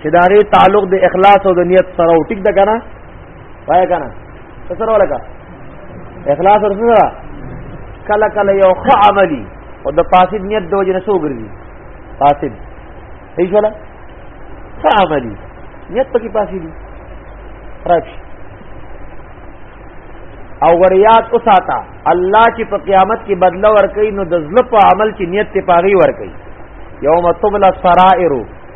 چې دا غي تعلق د اخلاص او د نیت سره او ټیک ده کنه وای کنه څه سره ولګه اخلاص سره سره کله کله یو خ عملی او د فاسد نیت د وجه نه سو ګرځي فاسد هیڅ ولا خ عملی نیت پکې فاسدی فرق او وریات اوساتا الله چې په قیامت کې بدله ورکړي نو د ظلم په عمل چې نیت ته پاغي ورکړي یوم تبل السرائر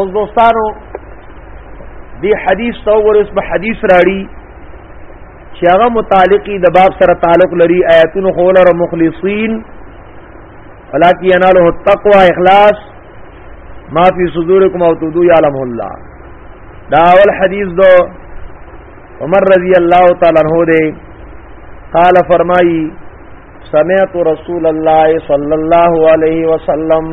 اوس دوستانو دی حدیث تو ور اس په حدیث راړي چې هغه متعلقي د باب سره تعلق لري آیاتونو خول او مخلصین ولکه یناله التقوا اخلاص ما فی صدورکم او تدو یعلم الله دا اول حدیث دو عمر رضی الله تعالی عنہ دے قال فرمائی سمعت رسول الله صلی الله علیه وسلم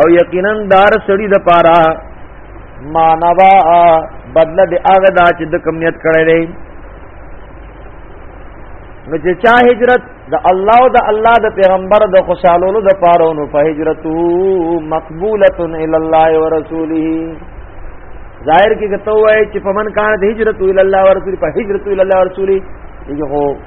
او یقینا دار سړی د پارا مانوا بدل د هغه دا چې د کم نیت کړی دی نو چې چا هجرت د الله او د الله د پیغمبر د خوشالولو د پاره نو په هجرتو مقبوله الی الله ورسوله ظاهر کې کته وای چې فمن کان د هجرت الی الله ورسوله په هجرت الی الله ورسوله یو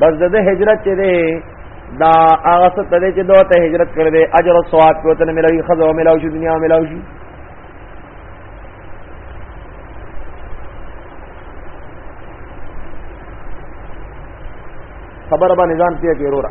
بس د هجرت چې دی دا هغه څه ته چې دوه ته هجرت کړی دی اجر او ثواب کو ته ملوي خزو ملوي شو دنیا ملوي شو خبر باندې ځان پیه کې وروره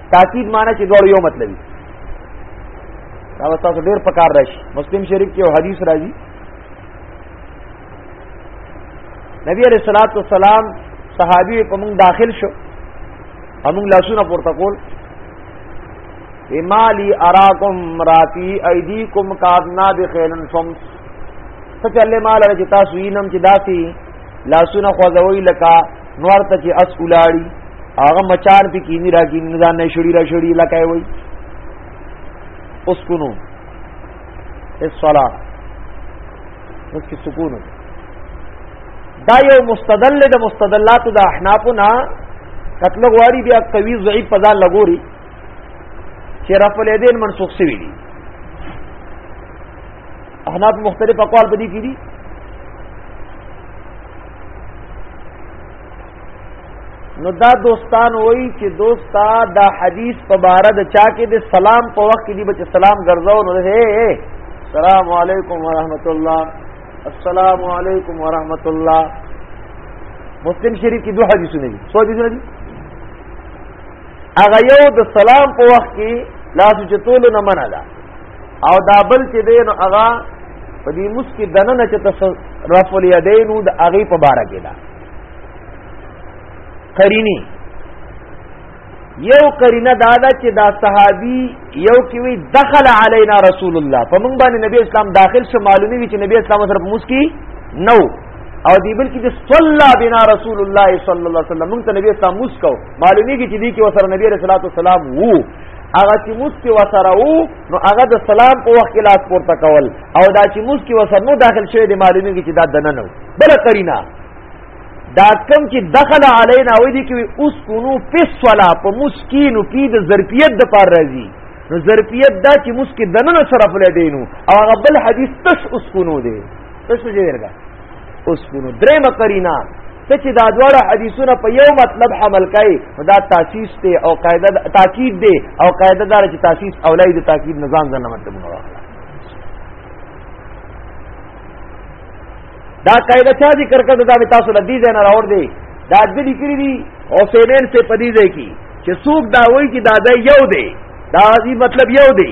تاکید معنی چې دوړ یو مطلب دا تاسو ډیر پکار راشي مسلم شریف کې یو حدیث راځي نبی علیہ الصلوۃ والسلام صحابي په موږ داخل شو موږ لاسونه پورته کول مالی اراکم راتی ایدیکم کاذنا بخیلن سم څه چلې مال چې تاسو یې نم چې داسي لاسونه خوځوي لکه نور ته چې اس ولاړي هغه مچار پی کینی را کینی نه ځان نه شړی را شړی لکه وي اسكنو الصلاه اس کی سکون دا یو مستدل د مستدلات د احنافنا قتل غواړي بیا قوی ضعیف په ځان لګوري چې رفع الیدین منسوخ شوی دی احناف مختلف اقوال بدی کی دي نو دا دوستان وای چې دوستا دا حدیث په بار د چا کې د سلام په وخت کې دی بچ سلام ګرځاو نو هي السلام علیکم ورحمت الله السلام علیکم ورحمت الله مسلم شریف کی دو حدیثونه دي سو حدیثونه دي هغه یو د سلام په وخت کې لاس چتولو نه منع ده او دا بل چې دی نو هغه په دې موس کې دننه چې تاسو رفع الیدین د هغه په بار کې ده قرینی یو قرینه دا ده چې دا صحابي یو کې وی دخل علینا رسول الله په موږ باندې نبی اسلام داخل شو معلومی وی چې نبی اسلام سره موس کې نو او دی بل کې چې صلی بنا رسول الله صلی الله علیه وسلم موږ ته نبی اسلام مسکو معلومیږي چې دی کې وسره نبی رسول الله سلام وو هغه چې مسکی وسره وو نو هغه د سلام په وخت کې لاس پورته کول او دا چې مسکی وسره نو داخل شوی دی معلومیږي چې دا دنه نو بل قرینا دا کم چې دخل علینا وې دي کې اوس کونو فس ولا په مسکینو کې د ظرفیت د پار راځي نو ظرفیت دا چې مسکی دنه سره فلې دینو او هغه بل حدیث تش اوس کونو دی تاسو یې ورګه اوس کو نو درې مقرینا ته چې دا دواړه حدیثونه په یو مطلب حمل کوي دا تاسیس ته او قاعده تاکید دی او قاعده دار چې تاسیس اولای د تاکید نظام ځنه مطلب نه واخلا دا قاعده چا ذکر کړه دا تاسو لدی ځای نه راوړ دی دا د لیکري دي او سیمین سے پدی ځای کی چې څوک دا وایي چې دا د یو دی دا مطلب یو دی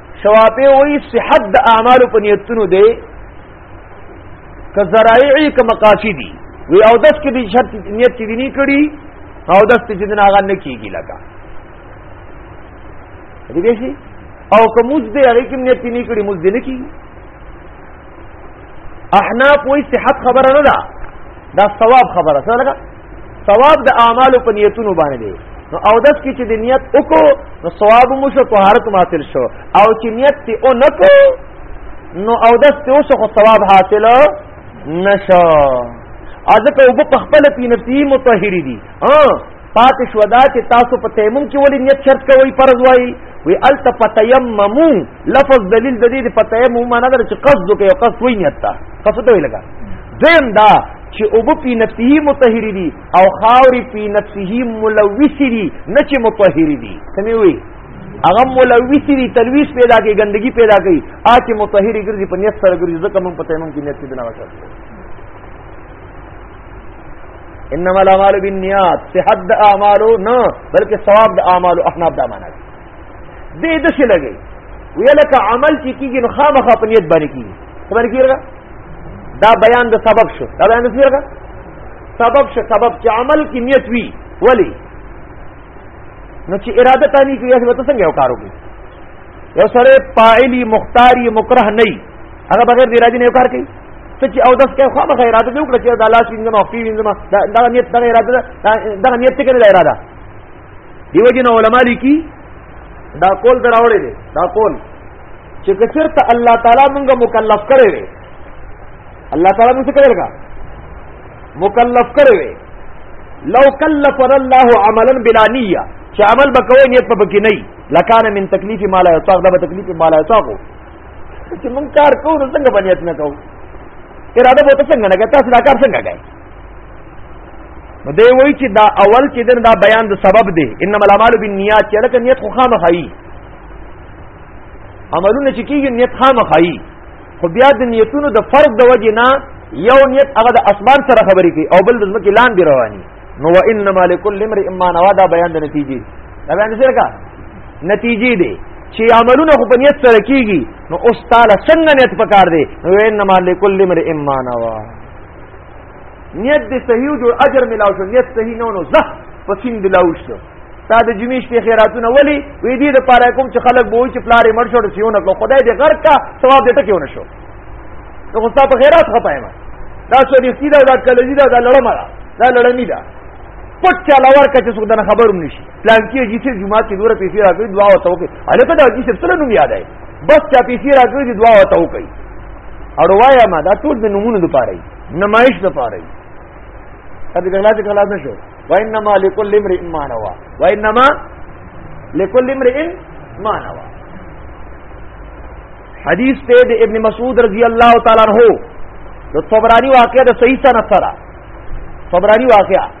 شوافی وی صحت د اعمال په نیتونو دی که ذرایعی که مقاصدی وی او دس کې دی شرط نیت کې دی نه کړی او دس ته جدن هغه نه کیږي لگا دې شي او که موږ دې هغه کې نیت نه کړی موږ دې نه کیږي احناف وی صحت خبره نه ده دا ثواب خبره څه لګا ثواب د اعمالو په نیتونو باندې دی نو او داس کې چې د نیت وکړو نو ثواب مو شو طهارت مو حاصل شو او چې نیت ته او نکو نو او داس ته اوس خو ثواب حاصل نشو ازکه وب په خپل پی نفسي متطهری دي ها پاتې شو دا چې تاسو په تیمم کې ولې نیت شرط کوي فرض وایي وی الت فتیممو لفظ دلیل د دې په تیمم معنی دا چې قصد کوي قصد وی نیت تا قصد وی لگا دیم دا چې اوبه په نفسه مطهر دي او خاوري په نفسه ملوث دي نه چې مطهر دي سمې وي هغه ملوث دي تلويث پیدا کوي ګندګي پیدا کوي آ چې مطهر ګرځي په نیت سره ګرځي ځکه موږ پته موږ کې نیت دې نه وکړ انما الاعمال بالنیات صحت د اعمالو نه بلکې ثواب د اعمالو احناب د امانت دې د څه لګي وی لکه عمل چې کیږي نو خامخا په نیت باندې کیږي خبر کیږي دا بیان د سبب شو دا بیان د څه سبب شو سبب چې عمل کې نیت وی ولی نو چې اراده تانی کوي هغه ته څنګه یو کار وکړي یو سره فاعلی مختاری مکره نه هغه بغیر د اراده نه یو کار کوي ته چې او داس کې خو به اراده نه وکړي چې د الله شي نه مخفي وینځم دا نیت دا اراده دا نیت ته کې اراده دیو جن علماء لیکي دا قول دراوړې دي دا قول چې کچرته الله تعالی موږ مکلف کړی وي الله تعالی موږ کړی کا مکلف کړی وي لو کلف الله عملا بلا نیه چې عمل بکوي نیت په بکی نه لکان من تکلیف ما لا یطاق دا به تکلیف ما لا یطاق چې موږ کار کوو څنګه باندې نه کوو اراده به څنګه نه کوي تاسو دا کار څنګه کوي نو دی وایي چې دا اول چې دن دا بیان د سبب دی انما الاعمال بالنیات چې لکه نیت خو خامخایي عملونه چې کیږي نیت خامخایي خو بیا د نیتونو د فرق د وجې نه یو نیت هغه د اسمان سره خبرې کوي او بل د ځمکې لاندې رواني نو و انما لكل امرئ ما نوى دا بیان د نتیجې دا بیان څه کا نتیجې دی چې عملونه خو په نیت سره کیږي نو اوس تعالی څنګه نیت پکار دی نو انما لكل امرئ ما نوى نیت دې صحیح جوړ اجر ملاو شو نیت صحیح نه نو زه پسین دلاو شو تا د جمعې شپې خیراتونه ولي وې دې د پاره کوم چې خلک به وي چې پلارې مړ شو چې ونه کړو خدای دې غرق کا ثواب دې ټکه ونه شو نو خو تاسو خیرات خپایم دا څو دې سیدا دا کله دې دا لړم دا لړمی دا پټ چا لور کچ څو دنه خبروم نشي پلان کې چې جمعه کې دوره پیسې راکړي دعا وته وکړي الکه دا چې څه نوم یاد آئے بس چا پیسې راکړي دي دعا وته وکړي اړوایا ما دا ټول د نمونه لپاره دی نمایش لپاره دی کله کله چې کله نه شو وانما لكل امرئ ما نوى وانما لكل امرئ ما نوى حدیث ته د ابن مسعود رضی الله تعالی عنہ د طبرانی واقعه د صحیح سند سره طبرانی واقعه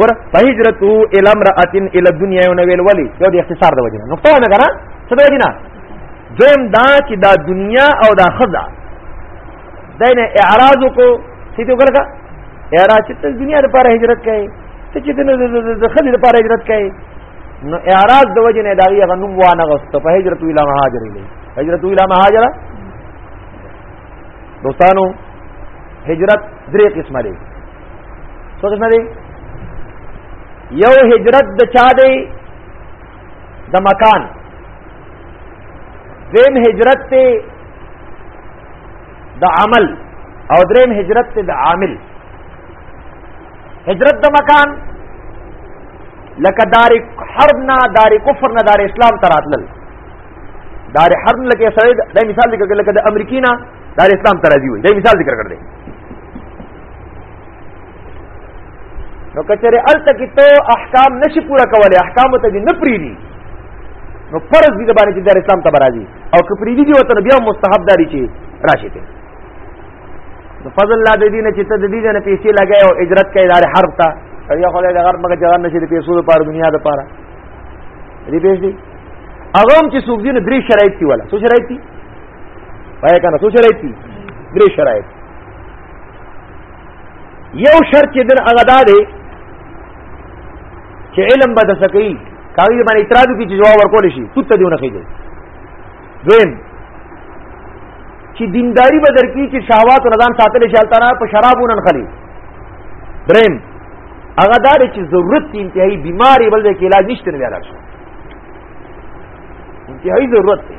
ور فهجرته الى امراه الى الدنيا یو نویل ولی یو د اختصار د وجنه نو په نه کرا څه د وجنه دویم دا چې دا دنیا او دا خزا دینه اعراض کو سې ته ګرګه اعراض چې دنیا لپاره هجرت کوي ته چې د خزې لپاره هجرت کوي نو اعراض د وجه نه داغي غنوم وانه غوسته په هجرت ویلا مهاجر الی هجرت ویلا مهاجر دوستانو هجرت درې قسمه لري څو قسمه دي یو هجرت د چا دی د مکان دیم هجرت ته د عمل او دریم هجرت ته د عامل هجرت د مکان لکه دار حرب نه دار کفر نه دار اسلام تر اتلل دار حرب لکه سره د مثال ذکر لکه د امریکینا دار اسلام تر راځي وي د مثال ذکر کړل نو کچره الته کې ته احکام نشي پورا کولای احکام ته دې نه پریدي نو فرض دي باندې چې د اسلام ته برازي او که پریدي دي وته بیا مستحب داري چې راشي ته نو فضل الله دې نه چې ته دې نه پیسې لګای او اجرت کوي دار حرب ته یا خلای د غرب مګه جوان نشي د پیسو لپاره دنیا د پاره دې پیسې دي هغه هم چې څوک دې نه درې شرایط دي ولا څه شرایط دي وای کنه څه شرایط دي درې شرایط یو شرط چې دن هغه دا دی چې علم به د سکی کاغذ باندې اعتراض کی چې جواب ورکول شي تو ته دیونه خېږي دویم چې دینداری به درکې چې شهوات او نظام ساتل شي التنا په شرابونن خلی دریم هغه دا چې ضرورت انتهایی بیماری بل د علاج نشته نه بیا راځي انتهایی ضرورت دی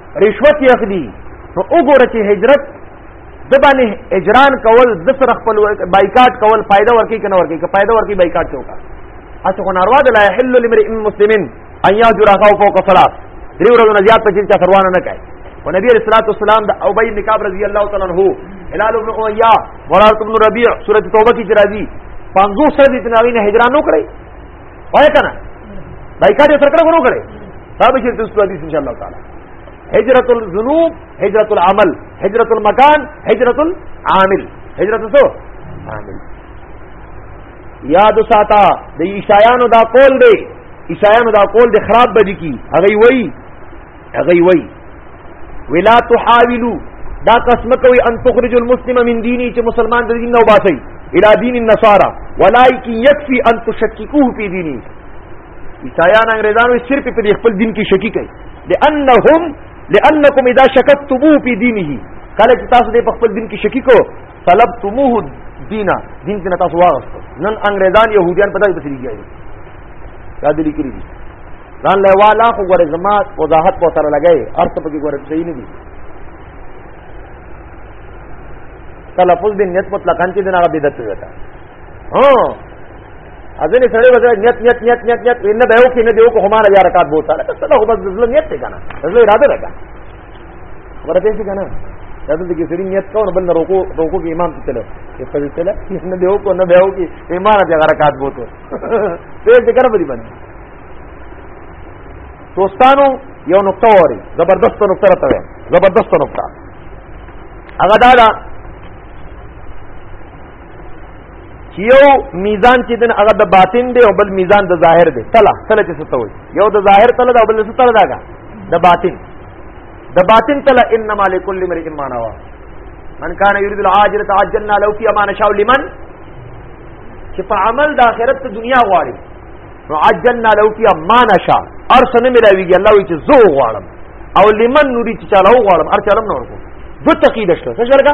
رشوت یې اخلي نو وګوره چې هجرت د باندې اجران کول د سره خپل بایکاټ کول فائدہ ورکی کنه ورکی که فائدہ ورکی بایکاټ چوکا اته کو ناروا د لا يحل لمرئ مسلمن ان يهجر اخاه فوق صلاه دې ورځو نه زیات پچیل چا سروانه نه کوي او نبی رسول الله صلی الله علیه وسلم د ابی بن کعب رضی الله تعالی عنہ هلال ابن امیہ مراد ابن ربیع سورۃ توبہ کی چرازی 500 سره د تناوی نه هجران وکړي وای کنه بایکاټ یې سرکړه غوړو کړي دا به چې تاسو حدیث ان شاء الله تعالی هجرت الذنوب هجرت العمل هجرت المکان هجرت العامل هجرت سو عامل یاد ساته د عیسایانو دا قول دی عیسایانو دا قول دی خراب بدی کی هغه وای هغه وی ولا تحاولوا دا قسم کوي ان تخرج المسلم من ديني چې مسلمان د دین نه وباسي الى دین النصارى ولایکن یکفی ان تشککوه فی دینی عیسایان انګریزانو صرف په خپل دین کې شکی کوي لانهم لانکم اذا شککتموه فی دینه کله چې تاسو د خپل دین کې شکی کو طلبتموه الدين دین کې تاسو واغست نن انګريزان يهوديان په دغه پسې لګیږي دا دې لیکلي دي ځان له والا خو ګره زما وضاحت په سره لګي ارته په کې ګره صحیح نه دي تلفظ د نیت مطلقاً کې دغه بدعت وتا ها اذن سره وځه نیت نیت نیت نیت نیت ان به او کې نه دیو کو هماره یا رکعت بوته دا خو بس ځل نیت ته کنه ځل اراده ده ورته شي کنه دا ته کې سړي نیت کاوه بل رکو رکو کې امام ته چلو چې په دې چلا نه دیو کو نه دیو کې امام ته حرکت بوته ته دې کړه بری باندې دوستانو یو نقطه وری زبردست نقطه راته وای زبردست نقطه هغه دا چې یو میزان چې دن هغه د باطن دی او بل میزان د ظاهر دی تله تله چې څه وایي یو د ظاهر تله دا بل څه تله داګه د باطن د باطن تله انما لكل امرئ ما نوى من كان يريد العاجله عجلنا له فيها ما نشاء لمن چې په عمل د آخرت ته دنیا غواړي نو عجلنا له فيها ما نشاء ارس نه ملاويږي الله وی چې زو غواړم او لمن نوري چې چاله غواړم ارچالم نور کو دو تقید شته څه شرګه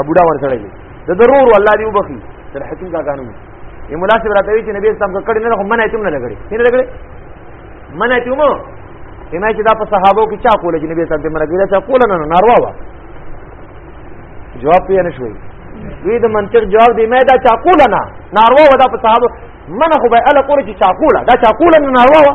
ابوډا ورسره دی د ضرور الله دی وبخي تر حکیم کا قانون یې مولا صاحب راته وی چې نبی اسلام کړي نه خو منه تم نه لګړي نه لګړي منه تم ایمه چې دا په صحابو کې چا کوله چې نبی صاحب دې مرګ دا چا کوله نه ناروا وا جواب یې نشوي وی د منطق جواب دی مې دا چا کوله نه ناروا ودا په صحابو منه خو به ال کول چې چا کوله دا چا کوله نه ناروا وا